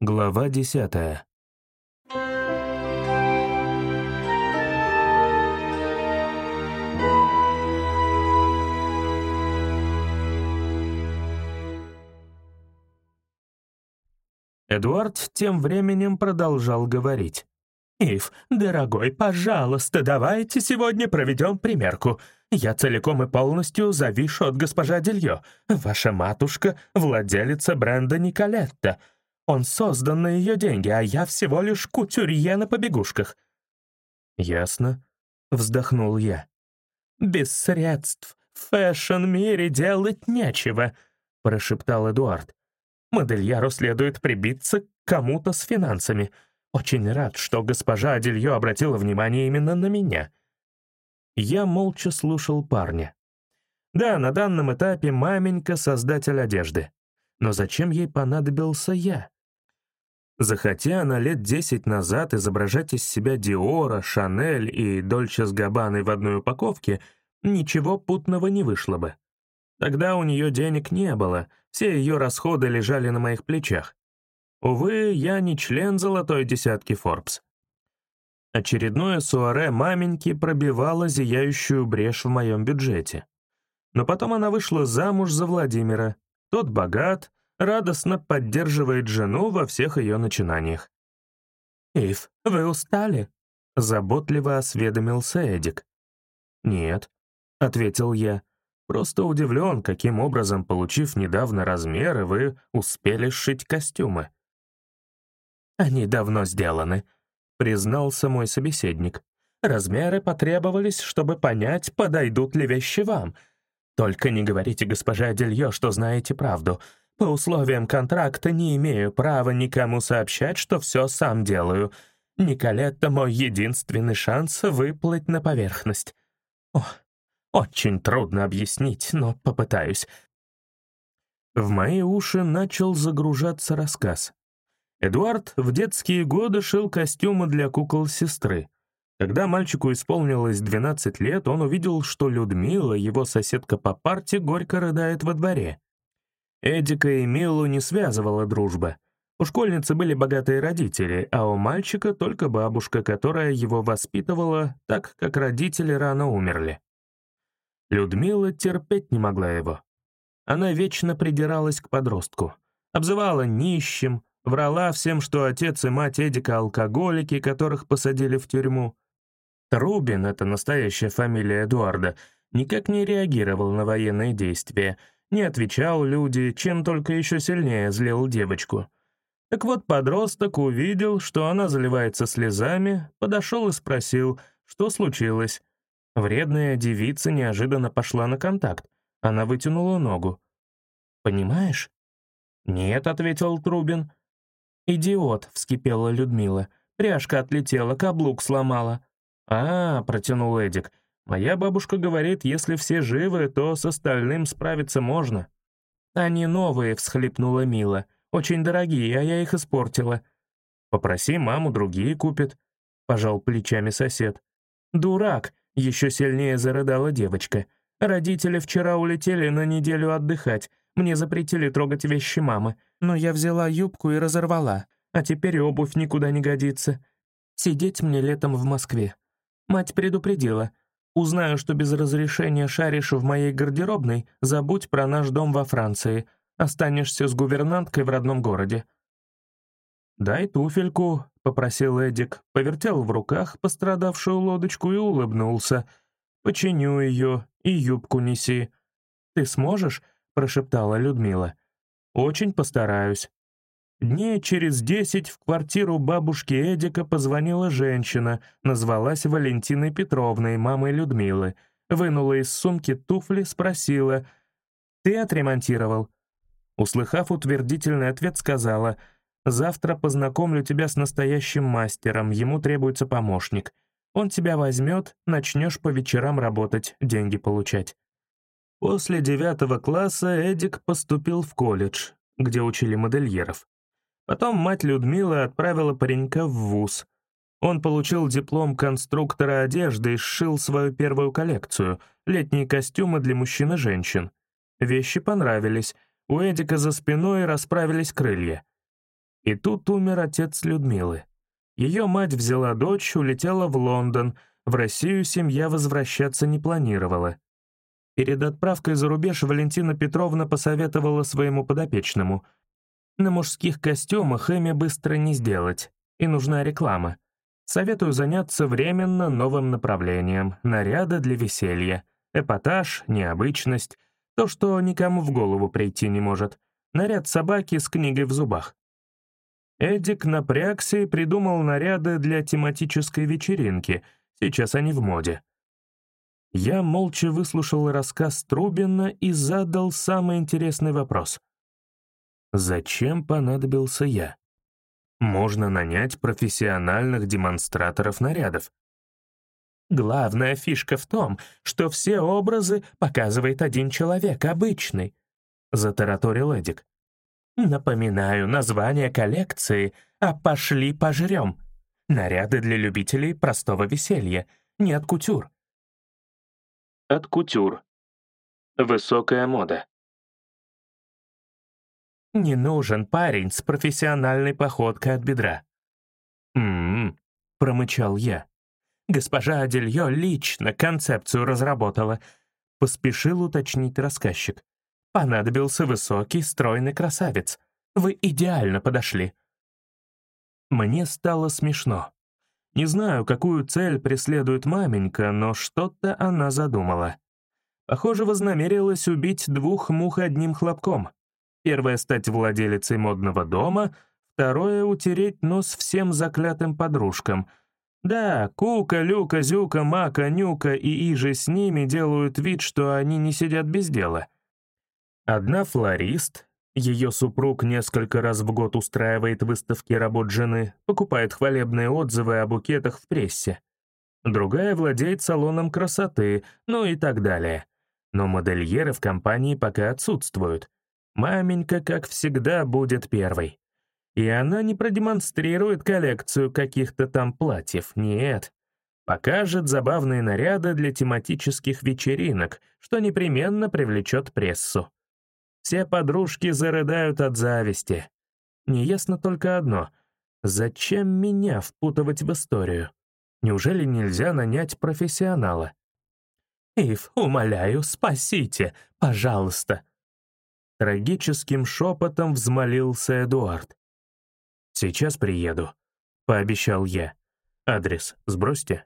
Глава десятая. Эдуард тем временем продолжал говорить. «Ив, дорогой, пожалуйста, давайте сегодня проведем примерку. Я целиком и полностью завишу от госпожа Дельё. Ваша матушка — владелица бренда Николетта. Он создан на ее деньги, а я всего лишь кутюрье на побегушках». «Ясно», — вздохнул я. «Без средств в фэшн-мире делать нечего», — прошептал Эдуард. «Модельяру следует прибиться к кому-то с финансами». Очень рад, что госпожа Адельё обратила внимание именно на меня. Я молча слушал парня. Да, на данном этапе маменька — создатель одежды. Но зачем ей понадобился я? Захотя она лет десять назад изображать из себя Диора, Шанель и Дольче с Габбаной в одной упаковке, ничего путного не вышло бы. Тогда у нее денег не было, все ее расходы лежали на моих плечах. Увы, я не член золотой десятки Forbes. Очередное суаре маменьки пробивало зияющую брешь в моем бюджете. Но потом она вышла замуж за Владимира. Тот богат, радостно поддерживает жену во всех ее начинаниях. «Ив, вы устали?» — заботливо осведомился Эдик. «Нет», — ответил я, — «просто удивлен, каким образом, получив недавно размеры, вы успели сшить костюмы». «Они давно сделаны», — признался мой собеседник. «Размеры потребовались, чтобы понять, подойдут ли вещи вам. Только не говорите госпоже Адельё, что знаете правду. По условиям контракта не имею права никому сообщать, что все сам делаю. Николетта — мой единственный шанс выплыть на поверхность. О, очень трудно объяснить, но попытаюсь». В мои уши начал загружаться рассказ. Эдуард в детские годы шил костюмы для кукол сестры. Когда мальчику исполнилось 12 лет, он увидел, что Людмила, его соседка по парте, горько рыдает во дворе. Эдика и Милу не связывала дружба. У школьницы были богатые родители, а у мальчика только бабушка, которая его воспитывала, так как родители рано умерли. Людмила терпеть не могла его. Она вечно придиралась к подростку. Обзывала нищим, Врала всем, что отец и мать Эдика — алкоголики, которых посадили в тюрьму. Трубин, это настоящая фамилия Эдуарда, никак не реагировал на военные действия, не отвечал люди, чем только еще сильнее злил девочку. Так вот, подросток увидел, что она заливается слезами, подошел и спросил, что случилось. Вредная девица неожиданно пошла на контакт. Она вытянула ногу. «Понимаешь?» «Нет», — ответил Трубин. «Идиот!» — вскипела Людмила. «Пряжка отлетела, каблук сломала». «А, — протянул Эдик, — моя бабушка говорит, если все живы, то с остальным справиться можно». «Они новые», — всхлипнула Мила. «Очень дорогие, а я их испортила». «Попроси маму, другие купят», — пожал плечами сосед. «Дурак!» — еще сильнее зарыдала девочка. «Родители вчера улетели на неделю отдыхать. Мне запретили трогать вещи мамы, но я взяла юбку и разорвала, а теперь обувь никуда не годится. Сидеть мне летом в Москве. Мать предупредила. Узнаю, что без разрешения шаришь в моей гардеробной, забудь про наш дом во Франции. Останешься с гувернанткой в родном городе. «Дай туфельку», — попросил Эдик, повертел в руках пострадавшую лодочку и улыбнулся. «Починю ее и юбку неси. Ты сможешь?» прошептала Людмила. «Очень постараюсь». Дней через десять в квартиру бабушки Эдика позвонила женщина, назвалась Валентиной Петровной, мамой Людмилы, вынула из сумки туфли, спросила, «Ты отремонтировал?» Услыхав утвердительный ответ, сказала, «Завтра познакомлю тебя с настоящим мастером, ему требуется помощник. Он тебя возьмет, начнешь по вечерам работать, деньги получать». После девятого класса Эдик поступил в колледж, где учили модельеров. Потом мать Людмила отправила паренька в вуз. Он получил диплом конструктора одежды и сшил свою первую коллекцию — летние костюмы для мужчин и женщин. Вещи понравились, у Эдика за спиной расправились крылья. И тут умер отец Людмилы. Ее мать взяла дочь, улетела в Лондон, в Россию семья возвращаться не планировала. Перед отправкой за рубеж Валентина Петровна посоветовала своему подопечному. На мужских костюмах ими быстро не сделать, и нужна реклама. Советую заняться временно новым направлением, наряды для веселья, эпатаж, необычность, то, что никому в голову прийти не может, наряд собаки с книгой в зубах. Эдик напрягся и придумал наряды для тематической вечеринки, сейчас они в моде. Я молча выслушал рассказ Трубина и задал самый интересный вопрос. Зачем понадобился я? Можно нанять профессиональных демонстраторов нарядов. Главная фишка в том, что все образы показывает один человек, обычный, — затараторил Эдик. Напоминаю название коллекции «А пошли пожрем». Наряды для любителей простого веселья, не от кутюр. От кутюр. Высокая мода. Не нужен парень с профессиональной походкой от бедра. «М-м-м», промычал я. «Госпожа Адельё лично концепцию разработала», — поспешил уточнить рассказчик. «Понадобился высокий, стройный красавец. Вы идеально подошли». Мне стало смешно. Не знаю, какую цель преследует маменька, но что-то она задумала. Похоже, вознамерилась убить двух мух одним хлопком. Первое — стать владелицей модного дома, второе — утереть нос всем заклятым подружкам. Да, Кука, Люка, Зюка, Мака, Нюка и Иже с ними делают вид, что они не сидят без дела. Одна флорист, ее супруг несколько раз в год устраивает выставки работ жены, покупает хвалебные отзывы о букетах в прессе. Другая владеет салоном красоты, ну и так далее. Но модельеры в компании пока отсутствуют. Маменька, как всегда, будет первой. И она не продемонстрирует коллекцию каких-то там платьев, нет. Покажет забавные наряды для тематических вечеринок, что непременно привлечет прессу. Все подружки зарыдают от зависти. Неясно только одно — зачем меня впутывать в историю? Неужели нельзя нанять профессионала? «Ив, умоляю, спасите, пожалуйста!» Трагическим шепотом взмолился Эдуард. «Сейчас приеду», — пообещал я. «Адрес сбросьте».